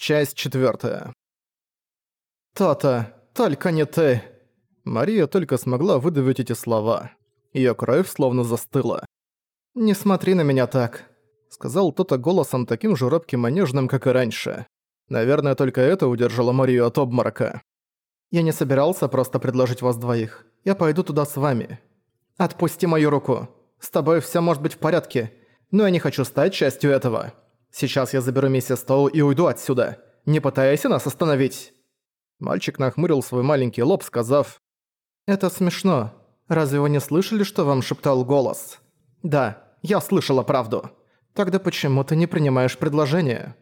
Часть четвертая. «То-то, только не ты!» Мария только смогла выдавить эти слова. Её кровь словно застыла. «Не смотри на меня так», — сказал то-то голосом таким же робким и нежным, как и раньше. Наверное, только это удержало Марию от обморока. «Я не собирался просто предложить вас двоих. Я пойду туда с вами. Отпусти мою руку. С тобой всё может быть в порядке, но я не хочу стать частью этого. Сейчас я заберу миссис Стоу и уйду отсюда. Не пытайся нас остановить!» Мальчик нахмурил свой маленький лоб, сказав, «Это смешно. Разве вы не слышали, что вам шептал голос?» «Да, я слышала правду. Тогда почему ты не принимаешь предложение?»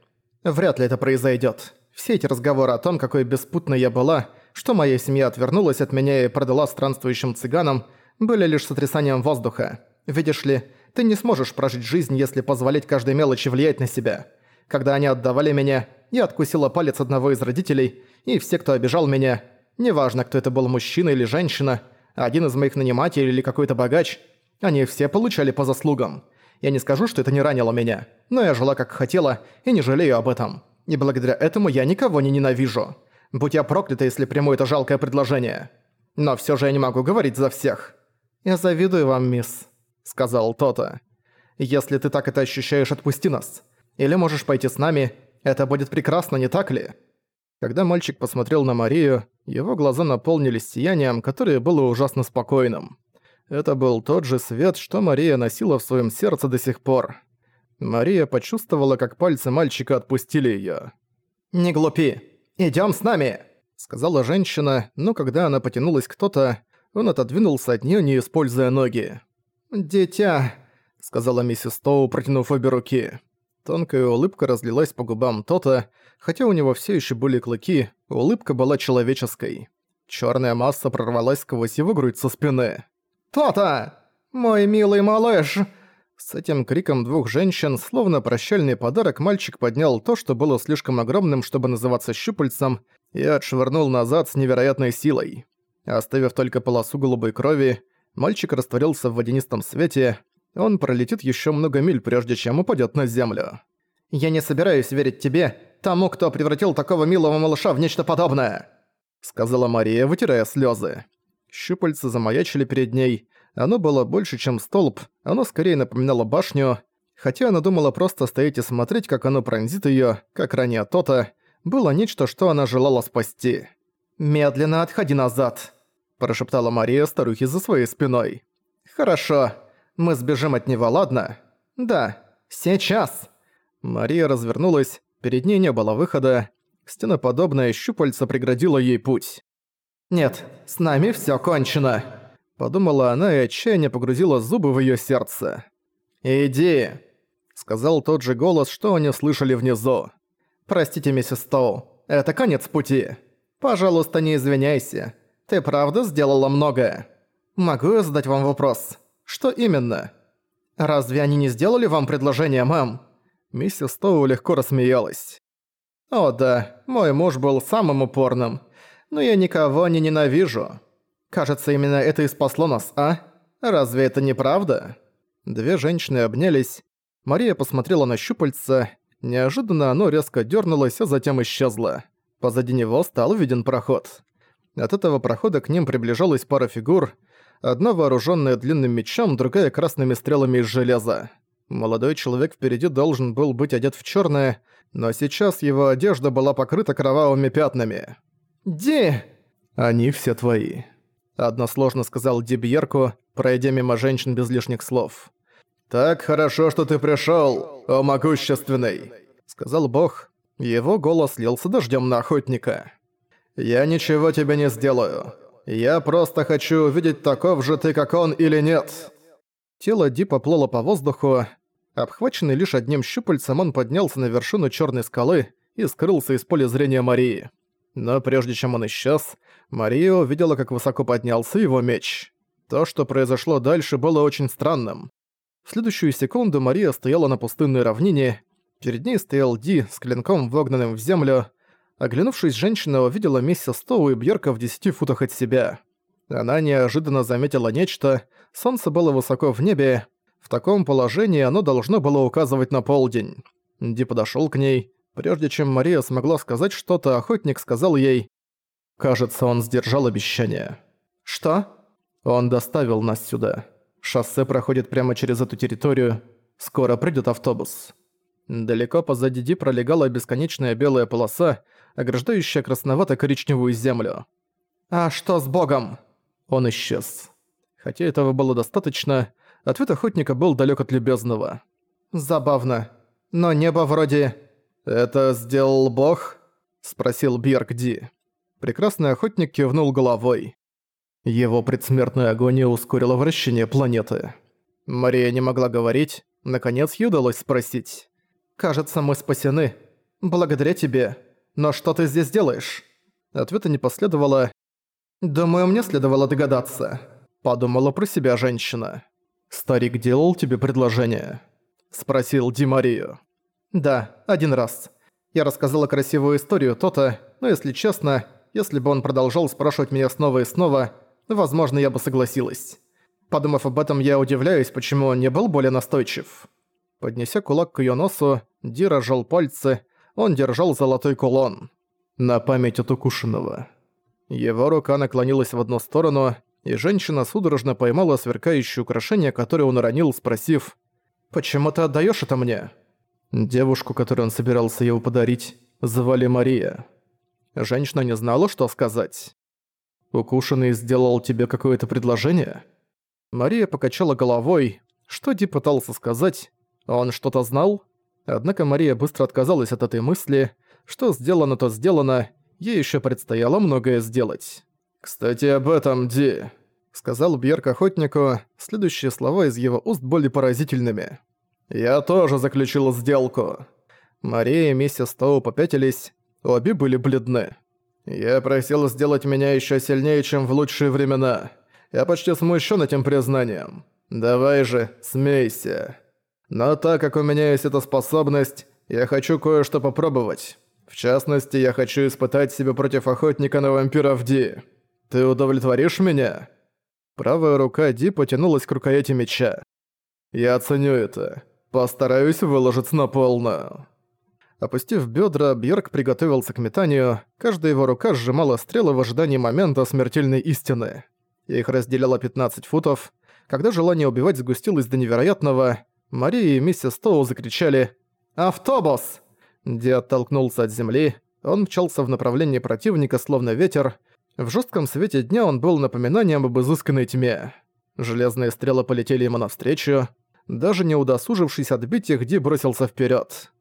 «Вряд ли это произойдет. Все эти разговоры о том, какой беспутной я была, что моя семья отвернулась от меня и продала странствующим цыганам, были лишь сотрясанием воздуха. Видишь ли, ты не сможешь прожить жизнь, если позволять каждой мелочи влиять на себя. Когда они отдавали меня, я откусила палец одного из родителей, и все, кто обижал меня, неважно, кто это был мужчина или женщина, один из моих нанимателей или какой-то богач, они все получали по заслугам. Я не скажу, что это не ранило меня, но я жила как хотела и не жалею об этом. И благодаря этому я никого не ненавижу. Будь я проклята, если приму это жалкое предложение. Но все же я не могу говорить за всех. Я завидую вам, мисс сказал Тота. «Если ты так это ощущаешь, отпусти нас. Или можешь пойти с нами. Это будет прекрасно, не так ли?» Когда мальчик посмотрел на Марию, его глаза наполнились сиянием, которое было ужасно спокойным. Это был тот же свет, что Мария носила в своем сердце до сих пор. Мария почувствовала, как пальцы мальчика отпустили её. «Не глупи! Идём с нами!» Сказала женщина, но когда она потянулась к кто-то, он отодвинулся от неё, не используя ноги. «Дитя», — сказала миссис Тоу, протянув обе руки. Тонкая улыбка разлилась по губам Тота, хотя у него все еще были клыки, улыбка была человеческой. Черная масса прорвалась сквозь его грудь со спины. «Тота! Мой милый малыш!» С этим криком двух женщин, словно прощальный подарок, мальчик поднял то, что было слишком огромным, чтобы называться щупальцем, и отшвырнул назад с невероятной силой. Оставив только полосу голубой крови, Мальчик растворился в водянистом свете, он пролетит еще много миль, прежде чем упадет на землю. «Я не собираюсь верить тебе, тому, кто превратил такого милого малыша в нечто подобное!» Сказала Мария, вытирая слезы. Щупальца замаячили перед ней. Оно было больше, чем столб, оно скорее напоминало башню. Хотя она думала просто стоять и смотреть, как оно пронзит ее, как ранее то-то, было нечто, что она желала спасти. «Медленно отходи назад!» Прошептала Мария старухе за своей спиной. «Хорошо. Мы сбежим от него, ладно?» «Да. Сейчас!» Мария развернулась, перед ней не было выхода. Стеноподобное щупальце преградило ей путь. «Нет, с нами всё кончено!» Подумала она и отчаяние погрузила зубы в её сердце. «Иди!» Сказал тот же голос, что они слышали внизу. «Простите, миссис Стоу, это конец пути. Пожалуйста, не извиняйся. Ты правда сделала многое? Могу я задать вам вопрос? Что именно? Разве они не сделали вам предложение, мам? Миссис Стоу легко рассмеялась. О да, мой муж был самым упорным. Но я никого не ненавижу. Кажется, именно это и спасло нас, а? Разве это не правда? Две женщины обнялись. Мария посмотрела на щупальца. Неожиданно оно резко дернулось, а затем исчезло. Позади него стал виден проход. От этого прохода к ним приближалась пара фигур, одна вооруженная длинным мечом, другая красными стрелами из железа. Молодой человек впереди должен был быть одет в черное, но сейчас его одежда была покрыта кровавыми пятнами. «Ди!» «Они все твои», — односложно сказал Ди Бьерку, пройдя мимо женщин без лишних слов. «Так хорошо, что ты пришел, о могущественный», — сказал бог. Его голос лился дождем на охотника. «Я ничего тебе не сделаю. Я просто хочу увидеть, таков же ты, как он, или нет». Тело Ди поплыло по воздуху. Обхваченный лишь одним щупальцем, он поднялся на вершину черной скалы и скрылся из поля зрения Марии. Но прежде чем он исчез, Мария увидела, как высоко поднялся его меч. То, что произошло дальше, было очень странным. В следующую секунду Мария стояла на пустынной равнине, перед ней стоял Ди с клинком, вогнанным в землю, Оглянувшись, женщина увидела миссис Стоу и Бьерка в десяти футах от себя. Она неожиданно заметила нечто, солнце было высоко в небе, в таком положении оно должно было указывать на полдень. Ди подошёл к ней, Прежде чем Мария смогла сказать что-то, охотник сказал ей «Кажется, он сдержал обещание». «Что?» «Он доставил нас сюда. Шоссе проходит прямо через эту территорию. Скоро придет автобус». Далеко позади Ди пролегала бесконечная белая полоса, ограждающая красновато-коричневую землю. «А что с Богом?» Он исчез. Хотя этого было достаточно, ответ охотника был далек от любезного. «Забавно. Но небо вроде...» «Это сделал Бог?» — спросил Бьерк Ди. Прекрасный охотник кивнул головой. Его предсмертная агония ускорила вращение планеты. Мария не могла говорить, наконец ей удалось спросить. «Кажется, мы спасены. Благодаря тебе. Но что ты здесь делаешь?» Ответа не последовало. «Думаю, мне следовало догадаться», — подумала про себя женщина. «Старик делал тебе предложение?» — спросил Ди Марию. «Да, один раз. Я рассказала красивую историю то-то, но если честно, если бы он продолжал спрашивать меня снова и снова, возможно, я бы согласилась. Подумав об этом, я удивляюсь, почему он не был более настойчив». Поднеся кулак к её носу, Ди разжал пальцы, он держал золотой кулон. На память от укушенного. Его рука наклонилась в одну сторону, и женщина судорожно поймала сверкающее украшение, которое он уронил, спросив «Почему ты отдаёшь это мне?» Девушку, которой он собирался его подарить, звали Мария. Женщина не знала, что сказать. «Укушенный сделал тебе какое-то предложение?» Мария покачала головой. Что Ди пытался сказать? Он что-то знал? Однако Мария быстро отказалась от этой мысли. Что сделано, то сделано. Ей еще предстояло многое сделать. «Кстати, об этом, Ди», — сказал Бьерк охотнику. Следующие слова из его уст были поразительными. «Я тоже заключил сделку». Мария и миссис Тоу попятились, обе были бледны. «Я просил сделать меня еще сильнее, чем в лучшие времена. Я почти смущен этим признанием. Давай же, смейся. Но так как у меня есть эта способность, я хочу кое-что попробовать. В частности, я хочу испытать себя против охотника на вампиров Ди. Ты удовлетворишь меня?» Правая рука Ди потянулась к рукояти меча. «Я оценю это. Постараюсь выложиться на полную». Опустив бедра, Бьерк приготовился к метанию, каждая его рука сжимала стрелы в ожидании момента смертельной истины. Их разделяло 15 футов. Когда желание убивать сгустилось до невероятного, Мария и миссис Тоу закричали «Автобус!». Ди оттолкнулся от земли, он мчался в направлении противника, словно ветер. В жестком свете дня он был напоминанием об изысканной тьме. Железные стрелы полетели ему навстречу, даже не удосужившись отбить их, Ди бросился вперед.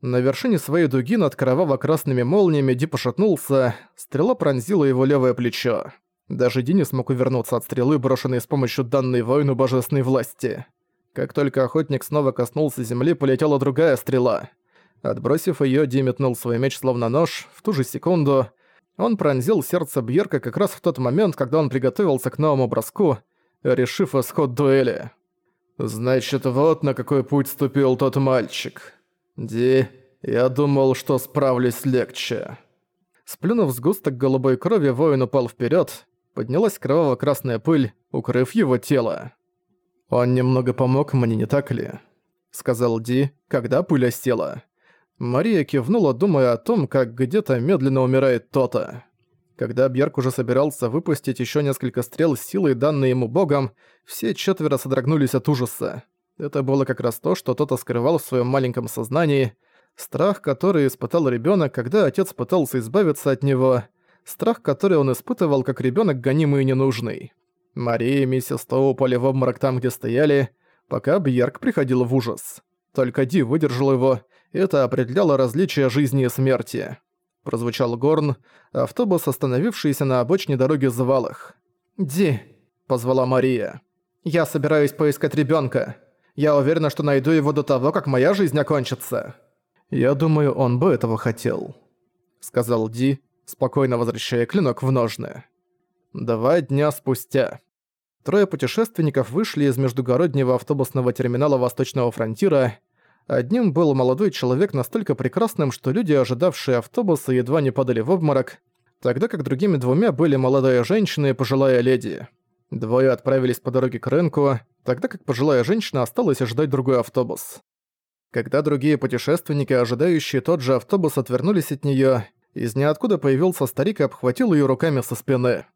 На вершине своей дуги над кроваво-красными молниями Ди пошатнулся, стрела пронзила его левое плечо. Даже Ди не смог увернуться от стрелы, брошенной с помощью данной воину божественной власти. Как только охотник снова коснулся земли, полетела другая стрела. Отбросив её, Ди метнул свой меч словно нож, в ту же секунду он пронзил сердце Бьерка как раз в тот момент, когда он приготовился к новому броску, решив исход дуэли. «Значит, вот на какой путь ступил тот мальчик. Ди, я думал, что справлюсь легче». Сплюнув сгусток голубой крови, воин упал вперед. Поднялась кроваво-красная пыль, укрыв его тело. «Он немного помог мне, не так ли?» Сказал Ди, когда пыль осела. Мария кивнула, думая о том, как где-то медленно умирает то-то. Когда Бьерк уже собирался выпустить еще несколько стрел с силой, данной ему богом, все четверо содрогнулись от ужаса. Это было как раз то, что тот скрывал в своем маленьком сознании. Страх, который испытал ребенок, когда отец пытался избавиться от него. Страх, который он испытывал, как ребенок гонимый и ненужный. Мария и миссис Тоу упали в обморок там, где стояли, пока Бьерк приходил в ужас. Только Ди выдержал его, это определяло различие жизни и смерти. Прозвучал горн, автобус, остановившийся на обочине дороги, звал их. «Ди», — позвала Мария. «Я собираюсь поискать ребёнка. Я уверена, что найду его до того, как моя жизнь окончится». «Я думаю, он бы этого хотел», — сказал Ди, спокойно возвращая клинок в ножны. Два дня спустя. Трое путешественников вышли из междугороднего автобусного терминала Восточного фронтира Одним был молодой человек настолько прекрасным, что люди, ожидавшие автобуса, едва не падали в обморок, тогда как другими двумя были молодая женщина и пожилая леди. Двое отправились по дороге к рынку, тогда как пожилая женщина осталась ожидать другой автобус. Когда другие путешественники, ожидающие тот же автобус, отвернулись от неё, из ниоткуда появился старик и обхватил её руками со спины.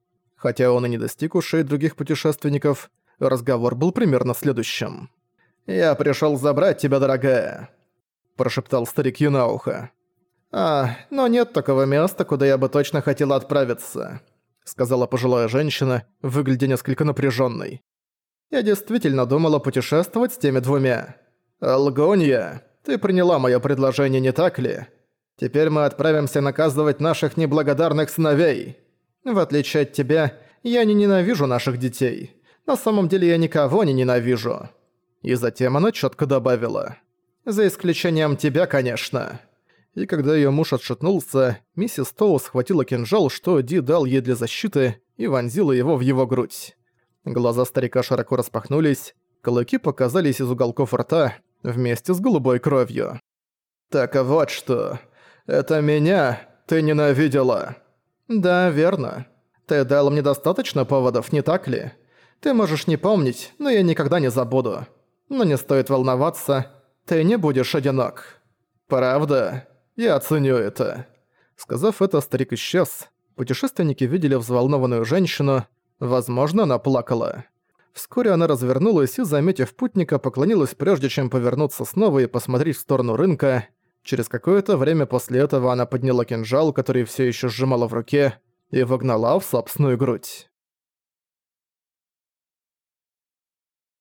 Хотя он и не достиг ушей других путешественников, разговор был примерно следующим. «Я пришёл забрать тебя, дорогая», – прошептал старик ей на ухо. «А, но нет такого места, куда я бы точно хотела отправиться», – сказала пожилая женщина, выглядя несколько напряжённой. «Я действительно думала путешествовать с теми двумя. Алгонья, ты приняла моё предложение, не так ли? Теперь мы отправимся наказывать наших неблагодарных сыновей». В отличие от тебя, я не ненавижу наших детей. На самом деле я никого не ненавижу». И затем она четко добавила. «За исключением тебя, конечно». И когда ее муж отшатнулся, миссис Тоу схватила кинжал, что Ди дал ей для защиты, и вонзила его в его грудь. Глаза старика широко распахнулись, клыки показались из уголков рта вместе с голубой кровью. «Так вот что. Это меня ты ненавидела». «Да, верно. Ты дал мне достаточно поводов, не так ли? Ты можешь не помнить, но я никогда не забуду. Но не стоит волноваться, ты не будешь одинок». «Правда? Я оценю это». Сказав это, старик исчез. Путешественники видели взволнованную женщину. Возможно, она плакала. Вскоре она развернулась и, заметив путника, поклонилась прежде чем повернуться снова и посмотреть в сторону рынка. Через какое-то время после этого она подняла кинжал, который все еще сжимала в руке, и вогнала в собственную грудь.